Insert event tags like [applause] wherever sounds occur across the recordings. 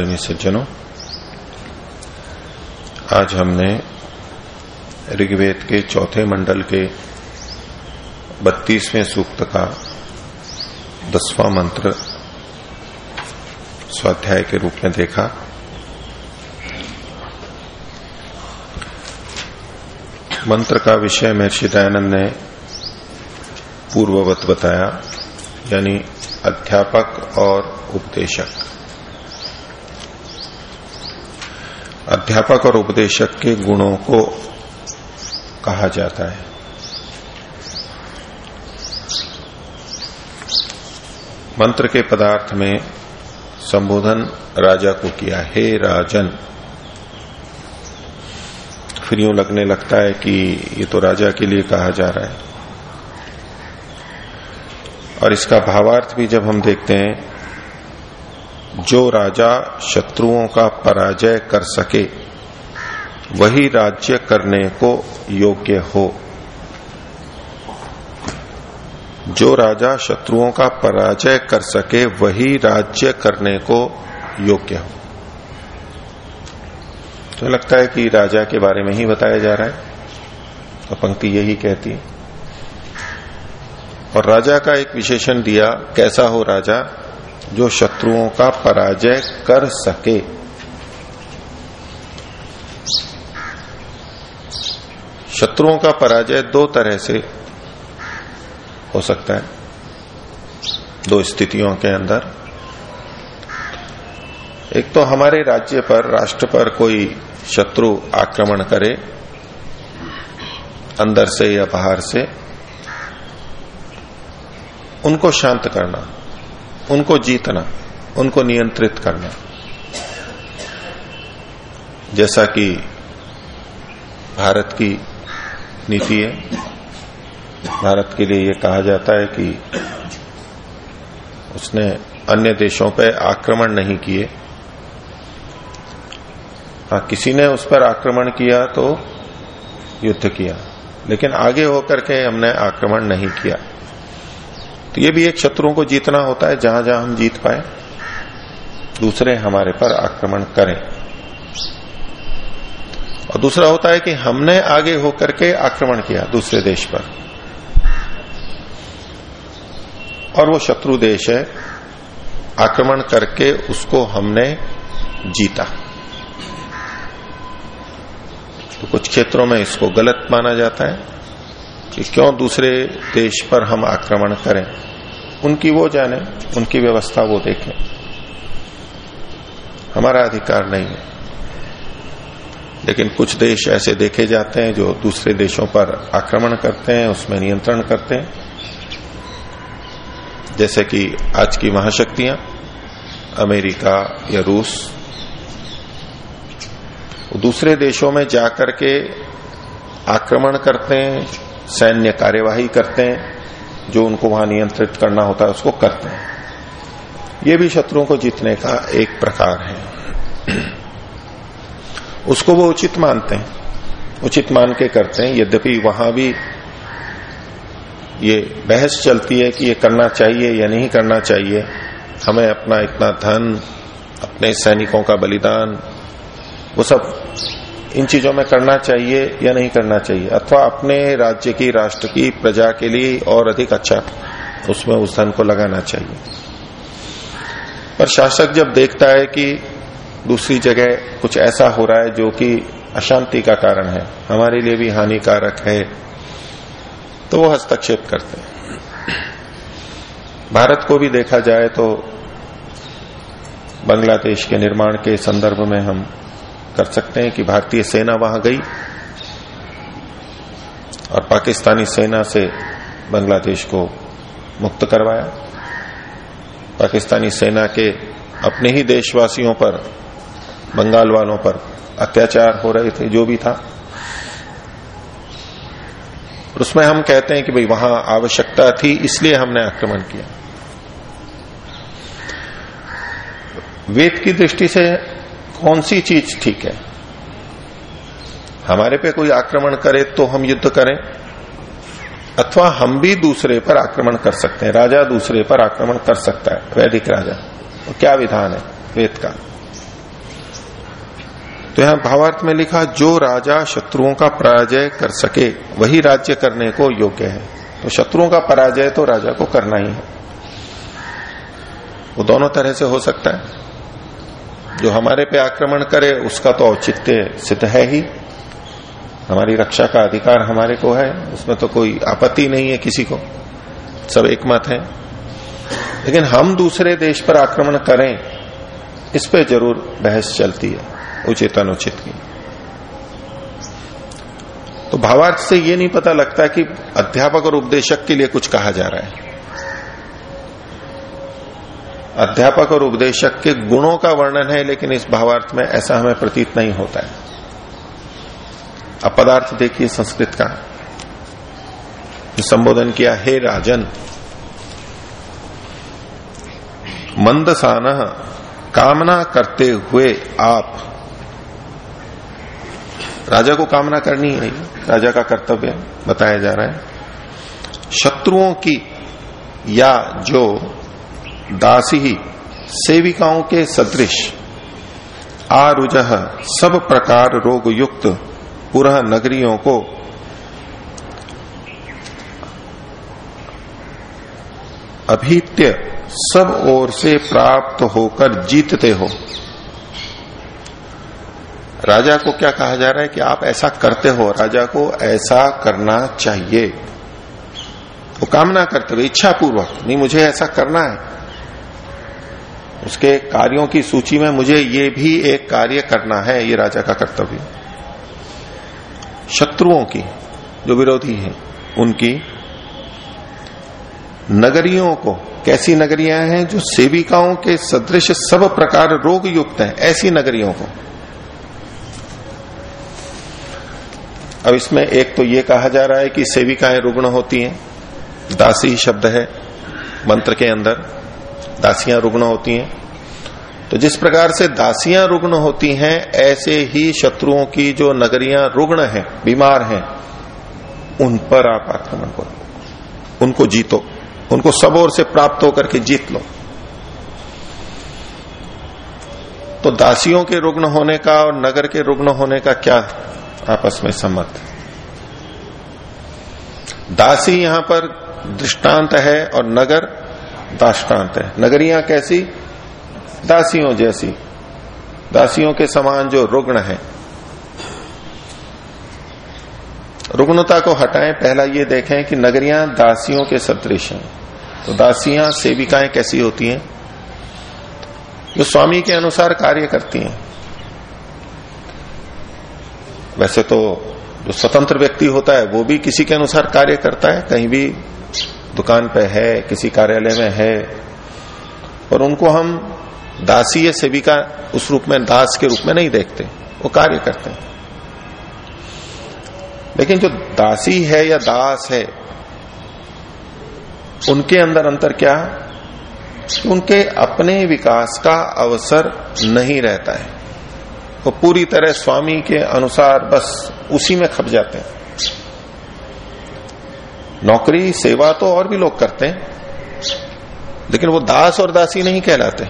प्रेमी सज्जनों, आज हमने ऋग्वेद के चौथे मंडल के बत्तीसवें सूक्त का दसवां मंत्र स्वाध्याय के रूप में देखा। मंत्र का विषय महर्षि दयानंद ने पूर्ववत बताया, यानी अध्यापक और उपदेशक। अध्यापक और उपदेशक के गुणों को कहा जाता है। मंत्र के पदार्थ में संबोधन राजा को किया, हे राजन। फिर यूँ लगने लगता है कि ये तो राजा के लिए कहा जा रहा है। और इसका भावार्थ भी जब हम देखते हैं जो राजा शत्रुओं का पराजय कर सके, वही राज्य करने को योग्य हो। जो राजा शत्रुओं का पराजय कर सके, वही राज्य करने को योग्य हो। तो लगता है कि राजा के बारे में ही बताया जा रहा है। तो पंक्ति यही कहती है। और राजा का एक विशेषण दिया, कैसा हो राजा? जो शत्रुओं का पराजय कर सके। शत्रुओं का पराजय दो तरह से हो सकता है। दो स्थितियों के अंदर। एक तो हमारे राज्य पर, राष्ट्र पर कोई शत्रु आक्रमण करे, अंदर से या बाहर से, उनको शांत करना। उनको जीतना, उनको नियंत्रित करना। जैसा कि भारत की नीति है, भारत के लिए यह कहा जाता है कि उसने अन्य देशों पर आक्रमण नहीं किए। हाँ किसी ने उस पर आक्रमण किया तो युद्ध किया, लेकिन आगे होकर के हमने आक्रमण नहीं किया। तो ये भी एक शत्रुओं को जीतना होता है, जहाँ जहाँ हम जीत पाए। दूसरे हमारे पर आक्रमण करें। और दूसरा होता है कि हमने आगे होकर के आक्रमण किया दूसरे देश पर। और वो शत्रु देश है, आक्रमण करके उसको हमने जीता। तो कुछ क्षेत्रों में इसको गलत माना जाता है कि क्यों दूसरे देश पर हम आक्रमण करें? उनकी वो जाने, उनकी व्यवस्था वो देखें। हमारा अधिकार नहीं है। लेकिन कुछ देश ऐसे देखे जाते हैं जो दूसरे देशों पर आक्रमण करते हैं, उसमें नियंत्रण करते हैं। जैसे कि आज की महाशक्तियाँ, अमेरिका या रूस। दूसरे देशों में जाकर के आक्रमण करते हैं सैन्य कार्यवाही करते हैं, जो उनको वहाँ नियंत्रित करना होता है, उसको करते हैं। ये भी शत्रुओं को जीतने का एक प्रकार है। [clears throat] उसको वो उचित मानते हैं, उचित मान के करते हैं। यद्यपि वहाँ भी ये बहस चलती है कि ये करना चाहिए या नहीं करना चाहिए। हमें अपना इतना धन, अपने सैनिकों का बलिदान, वो सब इन चीज़ों में करना चाहिए या नहीं करना चाहिए? अथवा अपने राज्य की, राष्ट्र की प्रजा के लिए और अधिक अच्छा उसमें उस धन को लगाना चाहिए। पर शासक जब देखता है कि दूसरी जगह कुछ ऐसा हो रहा है जो कि अशांति का कारण है, हमारे लिए भी हानिकारक है तो वो हस्तक्षेप करते हैं। भारत को भी देखा जाए तो बांग्लादेश के निर्माण के संदर्भ में हम कर सकते हैं कि भारतीय सेना वहाँ गई और पाकिस्तानी सेना से बांग्लादेश को मुक्त करवाया। पाकिस्तानी सेना के अपने ही देशवासियों पर, बंगाल वालों पर अत्याचार हो रहे थे, जो भी था। उसमें हम कहते हैं कि भाई वहाँ आवश्यकता थी, इसलिए हमने आक्रमण किया। वेद की दृष्टि से कौन सी चीज़ ठीक है? हमारे पे कोई आक्रमण करे तो हम युद्ध करें? अथवा हम भी दूसरे पर आक्रमण कर सकते हैं। राजा दूसरे पर आक्रमण कर सकता है, वैदिक राजा। तो क्या विधान है वेद का? तो यहाँ भावार्थ में लिखा, जो राजा शत्रुओं का पराजय कर सके, वही राज्य करने को योग्य है। तो शत्रुओं का पराजय तो राजा को करना ही है। वो दोनों तरह से हो सकता है। जो हमारे पे आक्रमण करे, उसका तो औचित्य सिद्ध है ही। हमारी रक्षा का अधिकार हमारे को है, उसमें तो कोई आपत्ति नहीं है किसी को। सब एक मत है। लेकिन हम दूसरे देश पर आक्रमण करें, इस पे ज़रूर बहस चलती है, उचित अनुचित की। तो भावार्थ से ये नहीं पता लगता कि अध्यापक और उपदेशक के लिए कुछ कहा जा रहा है। अध्यापक और उपदेशक के गुणों का वर्णन है, लेकिन इस भावार्थ में ऐसा हमें प्रतीत नहीं होता है। अब पदार्थ देखिए संस्कृत का। संबोधन किया, हे राजन, मंदसान कामना करते हुए आप राजा को कामना करनी है राजा का कर्तव्य बताया जा रहा है। शत्रुओं की या जो दासी ही सेविकाओं के सदृश, आरुज, सब प्रकार रोग युक्त पुरह नगरियों को, अभीत्य, सब ओर से प्राप्त होकर जीतते हो। राजा को क्या कहा जा रहा है कि आप ऐसा करते हो, राजा को ऐसा करना चाहिए। वो तो कामना करते हुए इच्छा पूर्वक नहीं, मुझे ऐसा करना है। उसके कार्यों की सूची में मुझे ये भी एक कार्य करना है, ये राजा का कर्तव्य। शत्रुओं की, जो विरोधी हैं, उनकी नगरियों को, कैसी नगरियाँ हैं जो सेविकाओं के सदृश सब प्रकार रोग युक्त हैं, ऐसी नगरियों को। अब इसमें एक तो ये कहा जा रहा है कि सेविकाएँ रुग्ण होती हैं, दासी शब्द है, मंत्र के अंदर। दासियाँ रुग्ण होती हैं। तो जिस प्रकार से दासियाँ रुग्ण होती हैं, ऐसे ही शत्रुओं की जो नगरियाँ रुग्ण हैं, बीमार हैं, उन पर आप आक्रमण करो। उनको जीतो। उनको सब ओर से प्राप्त होकर के जीत लो। तो दासियों के रुग्ण होने का और नगर के रुग्ण होने का क्या आपस में सम्मत दासी यहाँ पर दृष्टांत है और नगर दाष्टान्त है। नगरिया कैसी? दासियों जैसी। दासियों के समान जो रुग्ण है। रुग्णता को हटाएँ, पहला ये देखें कि नगरियाँ दासियों के सदृश हैं। तो दासियाँ सेविकाएँ कैसी होती हैं? जो स्वामी के अनुसार कार्य करती हैं। वैसे तो जो स्वतंत्र व्यक्ति होता है, वो भी किसी के अनुसार कार्य करता है, कहीं भी दुकान पे है, किसी कार्यालय में है, और उनको हम दासी या सेविका उस रूप में, दास के रूप में नहीं देखते, वो कार्य करते हैं। लेकिन जो दासी है या दास है, उनके अंदर अंतर क्या? उनके अपने विकास का अवसर नहीं रहता है। वो पूरी तरह स्वामी के अनुसार बस उसी में खप जाते हैं। नौकरी, सेवा तो और भी लोग करते हैं। लेकिन वो दास और दासी नहीं कहलाते।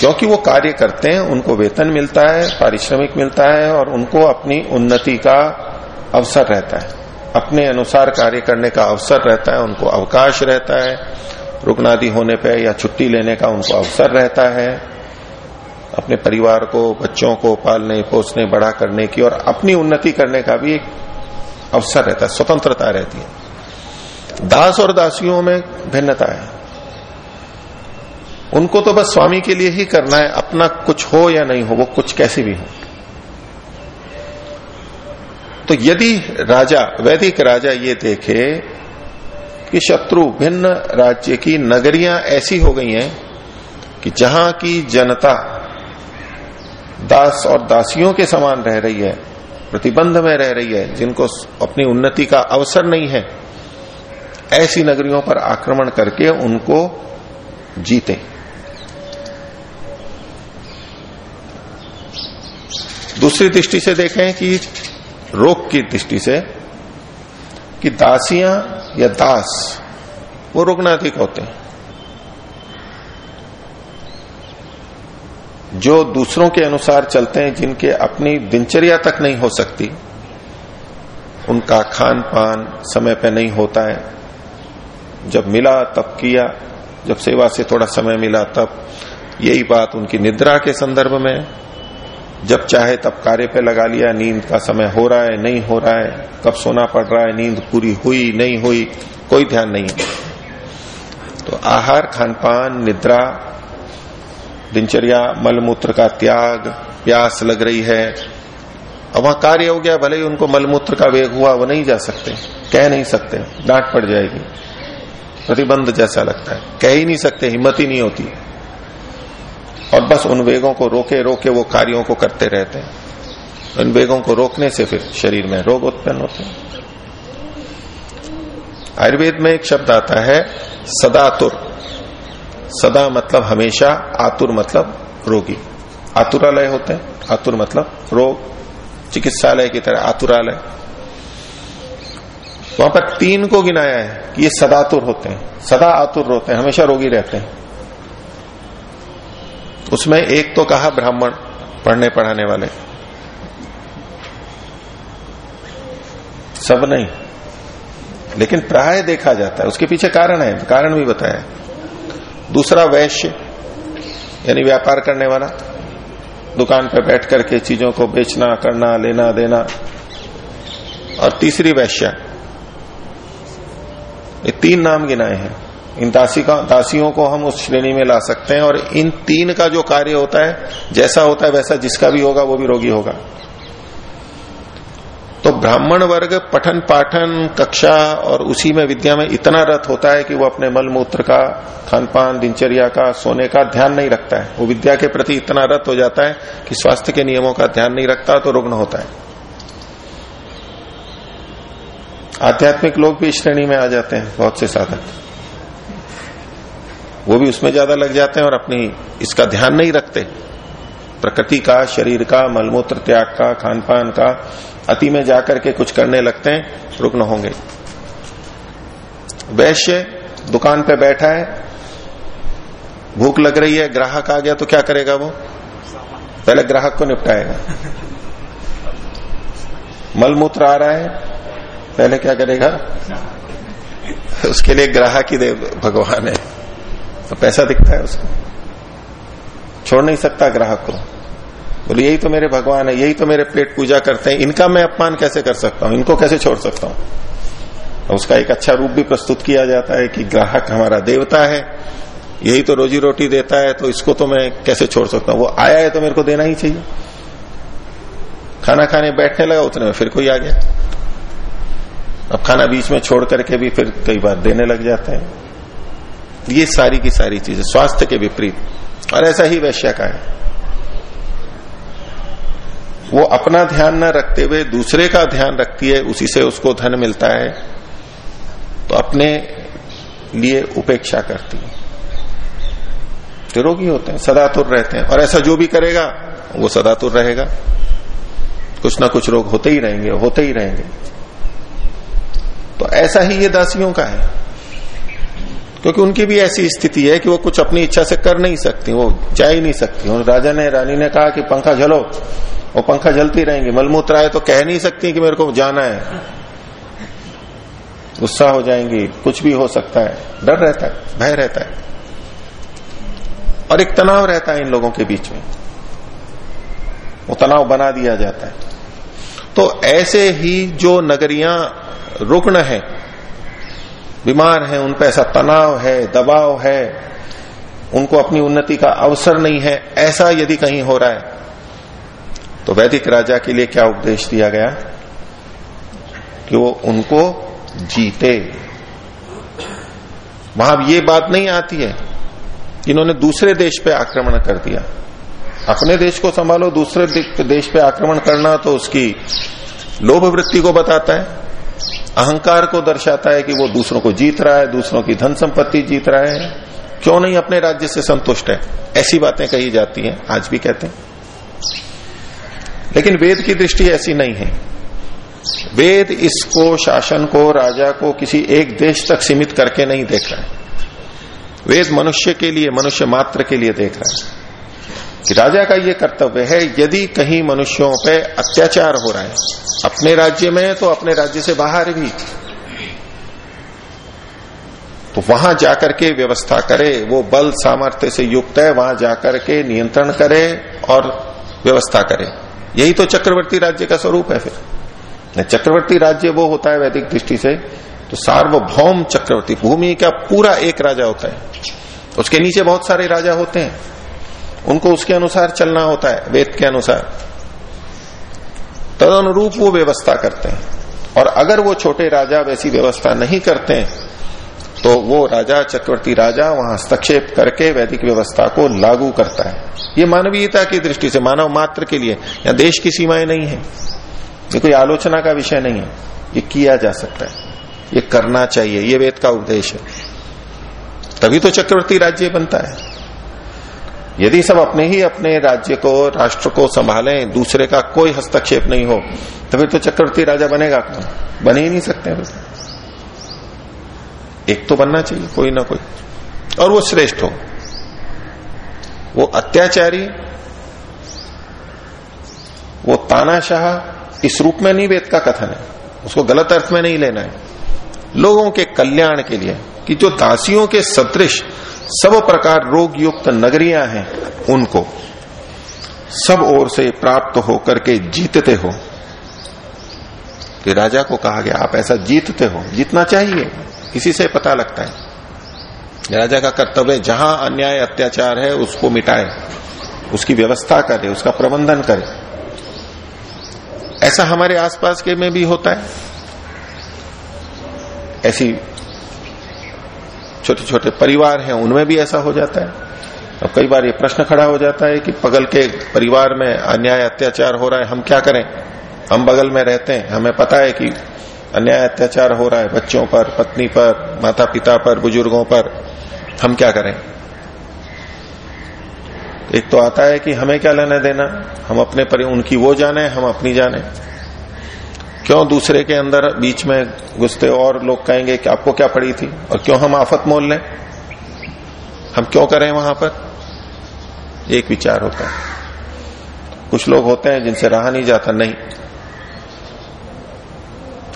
क्योंकि वो कार्य करते हैं, उनको वेतन मिलता है, पारिश्रमिक मिलता है और उनको अपनी उन्नति का अवसर रहता है। अपने अनुसार कार्य करने का अवसर रहता है, उनको अवकाश रहता है। रुग्णादि होने पर या छुट्टी लेने का उनको अवसर रहता है। अपने परिवार को, बच्चों को पालने, पोसने, बड़ा करने की और अपनी उन्नति करने का भी एक अवसर रहता है, स्वतंत्रता रहती है। दास और दासियों में भिन्नता है। उनको तो बस स्वामी के लिए ही करना है, अपना कुछ हो या नहीं हो, वो कुछ कैसे भी हो। तो यदि राजा, वैदिक राजा ये देखे कि शत्रु भिन्न राज्य की नगरियाँ ऐसी हो गई हैं कि जहाँ की जनता दास और दासियों के समान रह रही है प्रतिबंध में रह रही है, जिनको अपनी उन्नति का अवसर नहीं है, ऐसी नगरियों पर आक्रमण करके उनको जीते। दूसरी दृष्टि से देखें कि रोग की दृष्टि से कि दासियाँ या दास, वो रुग्णाधिक होते हैं। जो दूसरों के अनुसार चलते हैं, जिनके अपनी दिनचर्या तक नहीं हो सकती, उनका खान पान समय पे नहीं होता है। जब मिला, तब किया, जब सेवा से थोड़ा समय मिला, तब यही बात उनकी निद्रा के संदर्भ में जब चाहे तब कार्य पे लगा लिया, नींद का समय हो रहा है, नहीं हो रहा है, कब सोना पड़ रहा है, नींद पूरी हुई, नहीं हुई, कोई ध्यान नहीं तो आहार खान पान निद्रा दिनचर्या, मलमूत्र का त्याग, प्यास लग रही है। अब वहाँ कार्य हो गया, भले ही उनको मलमूत्र का वेग हुआ, वो नहीं जा सकते, कह नहीं सकते, डांट पड़ जाएगी। प्रतिबंध जैसा लगता है। कह ही नहीं सकते, हिम्मत ही नहीं होती। और बस उन वेगों को रोके रोके वो कार्यों को करते रहते हैं। उन वेगों को रोकने से फिर शरीर में रोग उत्पन्न होते हैं। आयुर्वेद में एक शब्द आता है, सदातुर। सदा मतलब हमेशा आतुर मतलब रोगी। आतुरालय होते हैं। आतुर मतलब रोग। चिकित्सालय की तरह आतुरालय। वहाँ पर तीन को गिनाया है कि ये सदातुर होते हैं। सदा आतुर होते हैं। हमेशा रोगी रहते हैं। उसमें एक तो कहा ब्राह्मण, पढ़ने पढ़ाने वाले। सब नहीं। लेकिन प्राय देखा जाता है। उसके पीछे कारण है। कारण भी बताया दूसरा वैश्य, यानी व्यापार करने वाला, दुकान पर बैठ करके चीज़ों को बेचना, करना, लेना, देना। और तीसरी वैश्या, ये तीन नाम गिनाए हैं। इन दासी का, दासियों को हम उस श्रेणी में ला सकते हैं और इन तीन का जो कार्य होता है, जैसा होता है वैसा जिसका भी होगा वो भी रोगी होगा। तो ब्राह्मण वर्ग पठन पाठन कक्षा और उसी में विद्या में इतना रथ होता है कि वो अपने मल मूत्र का, खान पान, दिनचर्या का, सोने का ध्यान नहीं रखता है। वो विद्या के प्रति इतना रथ हो जाता है कि स्वास्थ्य के नियमों का ध्यान नहीं रखता तो रुग्ण होता है। आध्यात्मिक लोग भी श्रेणी में आ जाते हैं, बहुत से साधक। वो भी उसमें ज़्यादा लग जाते हैं और अपनी, इसका ध्यान नहीं रखते। प्रकृति का, शरीर का, मलमूत्र त्याग का खान पान का, अति में जाकर के कुछ करने लगते हैं रुग्ण होंगे। वैश्य दुकान पे बैठा है, भूख लग रही है, ग्राहक आ गया तो क्या करेगा वो? पहले ग्राहक को निपटाएगा। मलमूत्र आ रहा है, पहले क्या करेगा? उसके लिए ग्राहक ही देव, भगवान है। तो पैसा दिखता है उसको। छोड़ नहीं सकता ग्राहक को। बोले, यही तो मेरे भगवान है, यही तो मेरे पेट पूजा करते हैं, इनका मैं अपमान कैसे कर सकता हूँ? इनको कैसे छोड़ सकता हूँ? उसका एक अच्छा रूप भी प्रस्तुत किया जाता है कि ग्राहक हमारा देवता है, यही तो रोजी रोटी देता है तो इसको तो मैं कैसे छोड़ सकता हूँ? वो आया है तो मेरे को देना ही चाहिए। खाना खाने बैठने लगा, उतने में फिर कोई आ गया। अब खाना बीच में छोड़ करके भी फिर कई बार देने लग जाते हैं। ये सारी की सारी चीज़ें, स्वास्थ्य के विपरीत। और ऐसा ही वैश्य का है। वो अपना ध्यान न रखते हुए दूसरे का ध्यान रखती है, उसी से उसको धन मिलता है तो अपने लिए उपेक्षा करती है। तो रोगी होते हैं, सदातुर रहते हैं, और ऐसा जो भी करेगा, वो सदातुर रहेगा। कुछ ना कुछ रोग होते ही रहेंगे, होते ही रहेंगे। तो ऐसा ही ये दासियों का है। क्योंकि उनकी भी ऐसी स्थिति है कि वो कुछ अपनी इच्छा से कर नहीं सकती, वो जा ही नहीं सकती। राजा ने, रानी ने कहा कि पंखा झलो, वो पंखा जलती रहेंगी। मलमूत्र आए तो कह नहीं सकती कि मेरे को जाना है। गुस्सा हो जाएँगी, कुछ भी हो सकता है। डर रहता है, भय रहता है। और एक तनाव रहता है इन लोगों के बीच में। वो तनाव बना दिया जाता है। तो ऐसे ही जो नगरियाँ रुग्ण है बीमार है उन पर ऐसा तनाव है, दबाव है, उनको अपनी उन्नति का अवसर नहीं है, ऐसा यदि कहीं हो रहा है तो वैदिक राजा के लिए क्या उपदेश दिया गया? कि वो उनको जीते। वहाँ ये बात नहीं आती है इन्होंने दूसरे देश पे आक्रमण कर दिया। अपने देश को संभालो, दूसरे देश पे आक्रमण करना तो उसकी लोभ वृत्ति को बताता है। अहंकार को दर्शाता है कि वो दूसरों को जीत रहा है, दूसरों की धन संपत्ति जीत रहा है। क्यों नहीं अपने राज्य से संतुष्ट है? ऐसी बातें कही जाती हैं, आज भी कहते हैं। लेकिन वेद की दृष्टि ऐसी नहीं है। वेद इसको शासन को, राजा को किसी एक देश तक सीमित करके नहीं देख रहा है। वेद मनुष्य के लिए, मनुष्य मात्र के लिए देख रहा है। राजा का ये कर्तव्य है, यदि कहीं मनुष्यों पे अत्याचार हो रहा है, अपने राज्य में तो अपने राज्य से बाहर भी। तो वहाँ जाकर के व्यवस्था करे, वो बल सामर्थ्य से युक्त है, वहाँ जाकर के नियंत्रण करे और व्यवस्था करे। यही तो चक्रवर्ती राज्य का स्वरूप है फिर। चक्रवर्ती राज्य वो होता है वैदिक दृष्टि से तो सार्वभौम चक्रवर्ती, भूमि का पूरा एक राजा होता है। उसके नीचे बहुत सारे राजा होते हैं। उनको उसके अनुसार चलना होता है, वेद के अनुसार। तद अनुरूप वो व्यवस्था करते हैं। और अगर वो छोटे राजा वैसी व्यवस्था नहीं करते हैं तो वो राजा, चक्रवर्ती राजा वहाँ हस्तक्षेप करके वैदिक व्यवस्था को लागू करता है। ये मानवीयता की दृष्टि से, मानव मात्र के लिए या देश की सीमाएँ नहीं है। ये कोई आलोचना का विषय नहीं है। ये किया जा सकता है। ये करना चाहिए। ये वेद का उपदेश है। तभी तो चक्रवर्ती राज्य बनता है। यदि सब अपने ही अपने राज्य को, राष्ट्र को संभालें, दूसरे का कोई हस्तक्षेप नहीं हो तो फिर तो चक्रवर्ती राजा बनेगा कौन? बने ही नहीं सकते एक तो बनना चाहिए, कोई ना कोई। और वो श्रेष्ठ हो। वो अत्याचारी, वो तानाशाह, इस रूप में नहीं वेद का कथन है। उसको गलत अर्थ में नहीं लेना है। लोगों के कल्याण के लिए, कि जो दासियों के सदृश सब प्रकार रोग युक्त नगरियाँ हैं उनको। सब ओर से प्राप्त होकर के जीतते हो। कि राजा को कहा गया, आप ऐसा जीतते हो, जीतना चाहिए, इसी से पता लगता है। राजा का कर्तव्य, जहाँ अन्याय अत्याचार है, उसको मिटाए, उसकी व्यवस्था करे, उसका प्रबंधन करे। ऐसा हमारे आसपास के में भी होता है। ऐसी छोटे छोटे परिवार हैं, उनमें भी ऐसा हो जाता है। अब कई बार ये प्रश्न खड़ा हो जाता है कि बगल के परिवार में अन्याय अत्याचार हो रहा है, हम क्या करें? हम बगल में रहते हैं, हमें पता है कि अन्याय अत्याचार हो रहा है बच्चों पर, पत्नी पर माता पिता पर, बुज़ुर्गों पर, हम क्या करें? एक तो आता है कि हमें क्या लेना देना, हम अपने पर, उनकी वो जाने, हम अपनी जाने। क्यों दूसरे के अंदर बीच में घुसते और लोग कहेंगे कि आपको क्या पड़ी थी? और क्यों हम आफत मोल लें? हम क्यों करें वहाँ पर? एक विचार होता है। कुछ लोग होते हैं जिनसे रहा नहीं जाता, नहीं।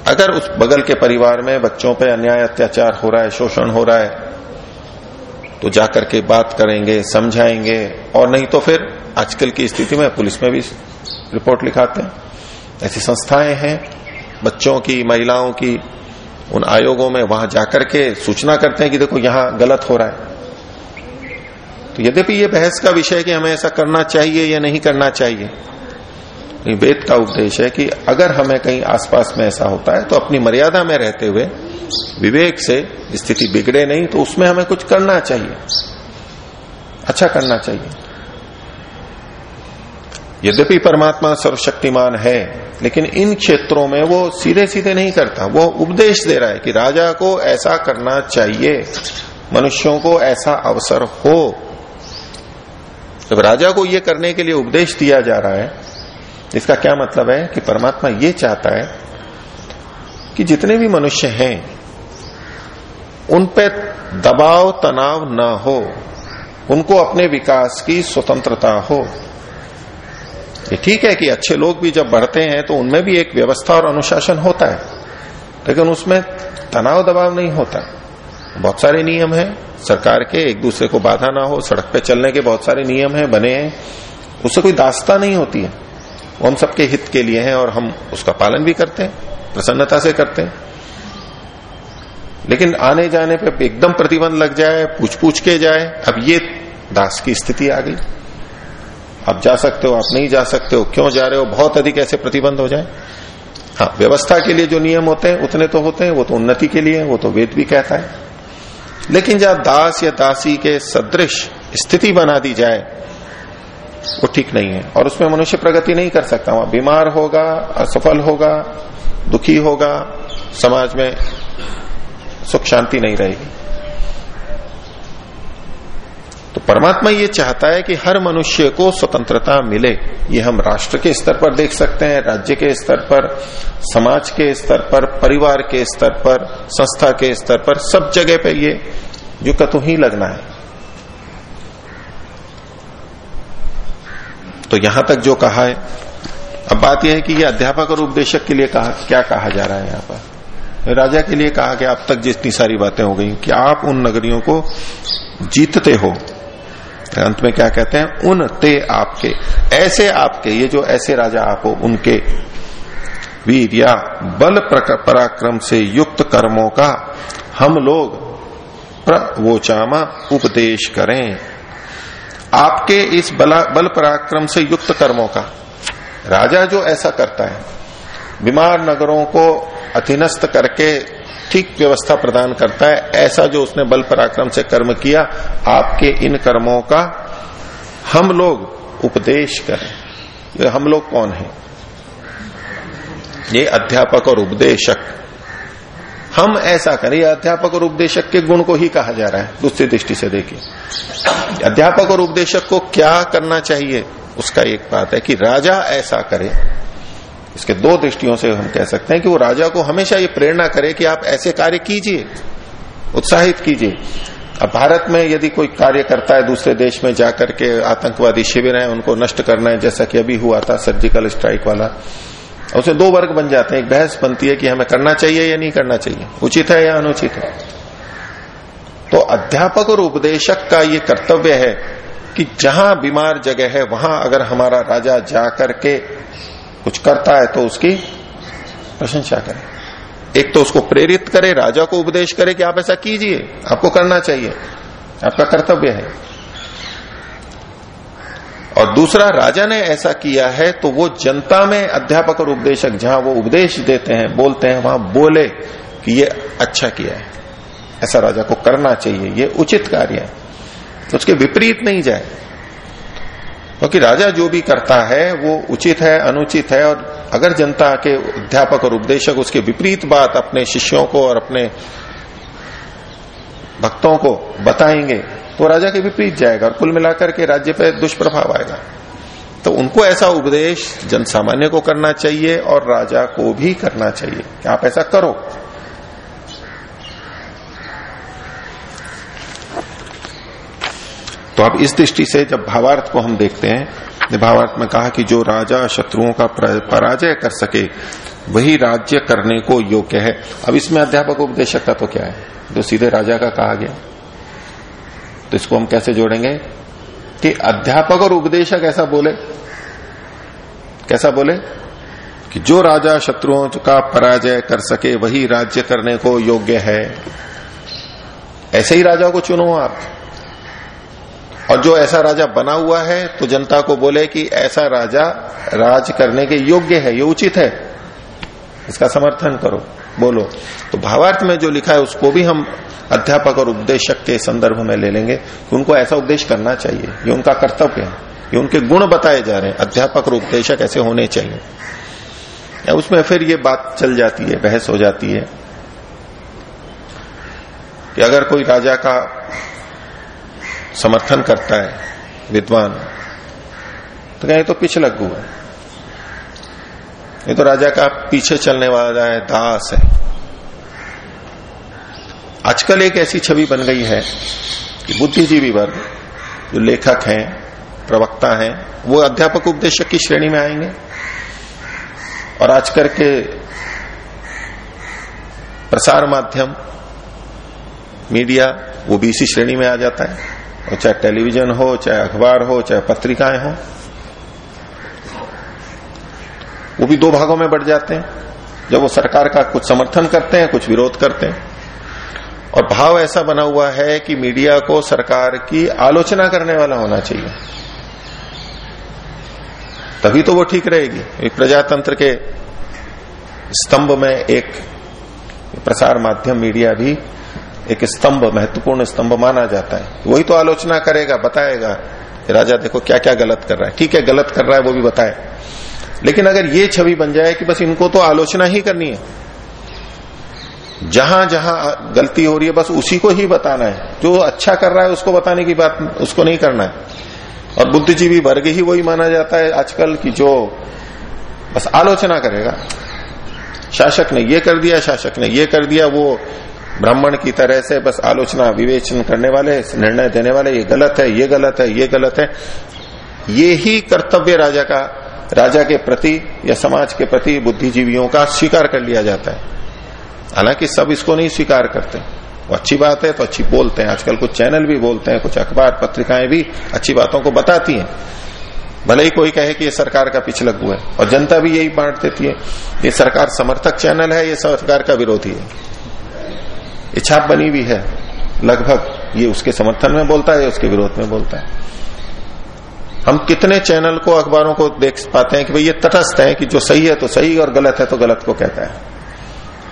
अगर उस बगल के परिवार में बच्चों पे अन्याय, अत्याचार हो रहा है, शोषण हो रहा है तो जाकर के बात करेंगे, समझाएँगे, और नहीं तो फिर आजकल की स्थिति में पुलिस में भी रिपोर्ट लिखाते हैं। ऐसी संस्थाएँ हैं बच्चों की, महिलाओं की, उन आयोगों में वहाँ जाकर के सूचना करते हैं कि देखो यहाँ गलत हो रहा है। तो यद्यपि ये बहस का विषय कि हमें ऐसा करना चाहिए या नहीं करना चाहिए वेद का उपदेश है कि अगर हमें कहीं आसपास में ऐसा होता है तो अपनी मर्यादा में रहते हुए विवेक से स्थिति बिगड़े नहीं तो उसमें हमें कुछ करना चाहिए। अच्छा करना चाहिए। यद्यपि परमात्मा सर्वशक्तिमान है, लेकिन इन क्षेत्रों में वो सीधे सीधे नहीं करता। वो उपदेश दे रहा है कि राजा को ऐसा करना चाहिए, मनुष्यों को ऐसा अवसर हो। जब राजा को ये करने के लिए उपदेश दिया जा रहा है, इसका क्या मतलब है कि परमात्मा ये चाहता है कि जितने भी मनुष्य हैं, उन पे दबाव तनाव न हो, उनको अपने विकास की स्वतंत्रता हो। ये ठीक है कि अच्छे लोग भी जब बढ़ते हैं तो उनमें भी एक व्यवस्था और अनुशासन होता है। लेकिन उसमें तनाव, दबाव नहीं होता। बहुत सारे नियम हैं। सरकार के एक दूसरे को बाधा ना हो, सड़क पे चलने के बहुत सारे नियम हैं, बने हैं। उससे कोई दास्ता नहीं होती है। वो हम सबके हित के लिए है और हम उसका पालन भी करते हैं, प्रसन्नता से करते हैं। लेकिन आने जाने पे एकदम प्रतिबंध लग जाए पूछ पूछ के जाए, अब ये दास की स्थिति आ गई। आप जा सकते हो, आप नहीं जा सकते हो, क्यों जा रहे हो, बहुत अधिक ऐसे प्रतिबंध हो जाए। हाँ व्यवस्था के लिए जो नियम होते हैं, उतने तो होते हैं, वो तो उन्नति के लिए वो तो वेद भी कहता है। लेकिन जब दास या दासी के सदृश स्थिति बना दी जाए, वो ठीक नहीं है। और उसमें मनुष्य प्रगति नहीं कर सकता। वहाँ बीमार होगा, असफल होगा, दुखी होगा, समाज में सुख शांति नहीं रहेगी तो परमात्मा ये चाहता है कि हर मनुष्य को स्वतंत्रता मिले। ये हम राष्ट्र के स्तर पर देख सकते हैं, राज्य के स्तर पर, समाज के स्तर पर, परिवार के स्तर पर, संस्था के स्तर पर, सब जगह पे ये, जो कतु ही लगना है। तो यहाँ तक जो कहा है, अब बात यह है कि ये अध्यापक और उपदेशक के लिए कहा, क्या कहा जा रहा है यहाँ पर? राजा के लिए कहा कि अब तक जितनी सारी बातें हो गई, कि आप उन नगरियों को जीतते हो। अंत में क्या कहते हैं? उन ते आपके। ऐसे आपके ये जो ऐसे राजा आप हो उनके वीर या बल पराक्रम से युक्त कर्मों का हम लोग प्रवोचामा उपदेश करें। आपके इस बला, बल पराक्रम से युक्त कर्मों का। राजा जो ऐसा करता है बीमार नगरों को अधीनस्थ करके ठीक व्यवस्था प्रदान करता है, ऐसा जो उसने बल पराक्रम से कर्म किया, आपके इन कर्मों का हम लोग उपदेश करें। हम लोग कौन है? ये अध्यापक और उपदेशक। हम ऐसा करें, ये अध्यापक और उपदेशक के गुण को ही कहा जा रहा है, दूसरी दृष्टि से देखिए। अध्यापक और उपदेशक को क्या करना चाहिए, उसका एक बात है कि राजा ऐसा करे इसके दो दृष्टियों से हम कह सकते हैं कि वो राजा को हमेशा ये प्रेरणा करे कि आप ऐसे कार्य कीजिए, उत्साहित कीजिए। अब भारत में यदि कोई कार्य करता है, दूसरे देश में जाकर के आतंकवादी शिविर है, उनको नष्ट करना है, जैसा कि अभी हुआ था सर्जिकल स्ट्राइक वाला उसमें दो वर्ग बन जाते हैं। एक बहस बनती है कि हमें करना चाहिए या नहीं करना चाहिए, उचित है या अनुचित है। तो अध्यापक और उपदेशक का ये कर्तव्य है कि जहाँ बीमार जगह है, वहाँ अगर हमारा राजा जा करके कुछ करता है तो उसकी प्रशंसा करें। एक तो उसको प्रेरित करे, राजा को उपदेश करे कि आप ऐसा कीजिए, आपको करना चाहिए, आपका कर्तव्य है। और दूसरा, राजा ने ऐसा किया है तो वो जनता में अध्यापक और उपदेशक जहाँ वो उपदेश देते हैं, बोलते हैं, वहाँ बोले कि ये अच्छा किया है। ऐसा राजा को करना चाहिए, ये उचित कार्य है। तो उसके विपरीत नहीं जाए। क्योंकि राजा जो भी करता है, वो उचित है, अनुचित है, और अगर जनता के अध्यापक और उपदेशक उसके विपरीत बात अपने शिष्यों को और अपने भक्तों को बताएँगे तो राजा के विपरीत जाएगा और कुल मिलाकर के राज्य पर दुष्प्रभाव आएगा। तो उनको ऐसा उपदेश जन सामान्य को करना चाहिए और राजा को भी करना चाहिए। आप ऐसा करो। तो अब इस दृष्टि से जब भावार्थ को हम देखते हैं भावार्थ में कहा कि जो राजा शत्रुओं का पराजय कर सके, वही राज्य करने को योग्य है। अब इसमें अध्यापक उपदेशक का तो क्या है? जो सीधे राजा का कहा गया। तो इसको हम कैसे जोड़ेंगे? कि अध्यापक और उपदेशक ऐसा बोले। कैसा बोले? कि जो राजा शत्रुओं का पराजय कर सके, वही राज्य करने को योग्य है। ऐसे ही राजा को चुनो आप। और जो ऐसा राजा बना हुआ है तो जनता को बोले कि ऐसा राजा राज करने के योग्य है, ये उचित है। इसका समर्थन करो, बोलो। तो भावार्थ में जो लिखा है, उसको भी हम अध्यापक और उपदेशक के संदर्भ में ले लेंगे कि उनको ऐसा उपदेश करना चाहिए। ये उनका कर्तव्य है। ये उनके गुण बताए जा रहे हैं। अध्यापक और उपदेशक ऐसे होने चाहिए। या उसमें फिर ये बात चल जाती है, बहस हो जाती है कि अगर कोई राजा का समर्थन करता है, विद्वान। तो कहें तो पिछलग हुआ ये तो राजा का पीछे चलने वाला है, दास है। आजकल एक ऐसी छवि बन गई है कि बुद्धिजीवी वर्ग, जो लेखक हैं, प्रवक्ता हैं, वो अध्यापक उपदेशक की श्रेणी में आएँगे। और आजकल के प्रसार माध्यम, मीडिया, वो भी इसी श्रेणी में आ जाता है। और चाहे टेलीविज़न हो, चाहे अखबार हो, चाहे पत्रिकाएँ हो, वो भी दो भागों में बढ़ जाते हैं। जब वो सरकार का कुछ समर्थन करते हैं, कुछ विरोध करते हैं, और भाव ऐसा बना हुआ है कि मीडिया को सरकार की आलोचना करने वाला होना चाहिए। तभी तो वो ठीक रहेगी। एक प्रजातंत्र के स्तंभ में एक प्रसार माध्यम मीडिया भी एक स्तंभ, महत्वपूर्ण स्तंभ माना जाता है। वही तो आलोचना करेगा, बताएगा राजा देखो क्या क्या गलत कर रहा है। ठीक है, गलत कर रहा है, वो भी बताए। लेकिन अगर ये छवि बन जाए कि बस इनको तो आलोचना ही करनी है। जहाँ जहाँ गलती हो रही है, बस उसी को ही बताना है। जो अच्छा कर रहा है, उसको बताने की बात, उसको नहीं करना है। और बुद्धिजीवी वर्ग ही वही माना जाता है आजकल की जो बस आलोचना करेगा। शासक ने ये कर दिया, शासक ने ये कर दिया, वो ब्राह्मण की तरह से बस आलोचना विवेचन करने वाले, निर्णय देने वाले, ये गलत है, ये गलत है, ये गलत है। ये ही कर्तव्य राजा का, राजा के प्रति या समाज के प्रति बुद्धिजीवियों का स्वीकार कर लिया जाता है। हालाँकि सब इसको नहीं स्वीकार करते। वो अच्छी बात है तो अच्छी बोलते हैं। आजकल कुछ चैनल भी बोलते हैं, कुछ अखबार पत्रिकाएँ भी अच्छी बातों को बताती हैं। भले ही कोई कहे कि ये सरकार का पिछलग हुआ है, और जनता भी यही बांट देती है। ये सरकार समर्थक चैनल है, ये सरकार का विरोधी है। छाप बनी हुई है। लगभग ये उसके समर्थन में बोलता है उसके विरोध में बोलता है। हम कितने चैनल को, अखबारों को देख पाते हैं कि भाई ये तटस्थ है कि जो सही है तो सही और गलत है तो गलत को कहता है।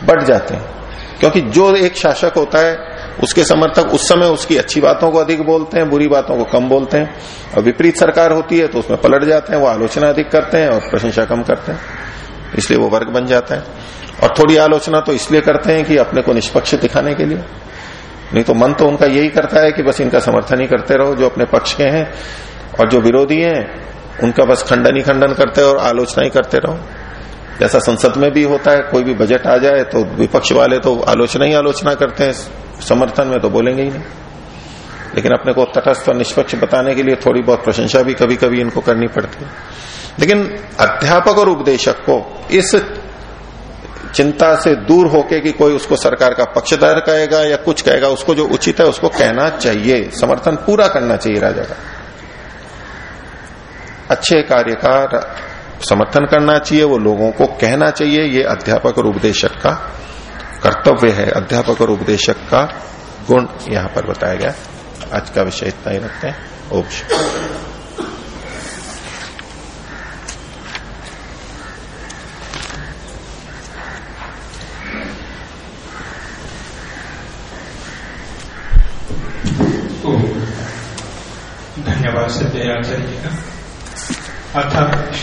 बढ़ जाते हैं। क्योंकि जो एक शासक होता है, उसके समर्थक उस समय उसकी अच्छी बातों को अधिक बोलते हैं, बुरी बातों को कम बोलते हैं। और विपरीत सरकार होती है तो उसमें पलट जाते हैं, वो आलोचना अधिक करते हैं और प्रशंसा कम करते हैं। इसलिए वो वर्ग बन जाता है। और थोड़ी आलोचना तो इसलिए करते हैं कि अपने को निष्पक्ष दिखाने के लिए। नहीं तो मन तो उनका यही करता है कि बस इनका समर्थन ही करते रहो, जो अपने पक्ष के हैं और जो विरोधी हैं, उनका बस खंडन ही खंडन करते और आलोचना ही करते रहो। जैसा संसद में भी होता है, कोई भी बजट आ जाए तो विपक्ष वाले तो आलोचना ही आलोचना करते हैं, समर्थन में तो बोलेंगे ही नहीं। लेकिन अपने को तटस्थ और निष्पक्ष बताने के लिए थोड़ी बहुत प्रशंसा भी कभी कभी इनको करनी पड़ती है। लेकिन अध्यापक और उपदेशक को इस चिंता से दूर होके कि कोई उसको सरकार का पक्षधर कहेगा या कुछ कहेगा, उसको जो उचित है उसको कहना चाहिए। समर्थन पूरा करना चाहिए राजा का। अच्छे कार्य का समर्थन करना चाहिए, वो लोगों को कहना चाहिए, ये अध्यापक और उपदेशक का कर्तव्य है। अध्यापक और उपदेशक का गुण यहाँ पर बताया गया। आज का विषय इतना ही रखते हैं। ओम धन्यवाद आचार्य जी का अर्थात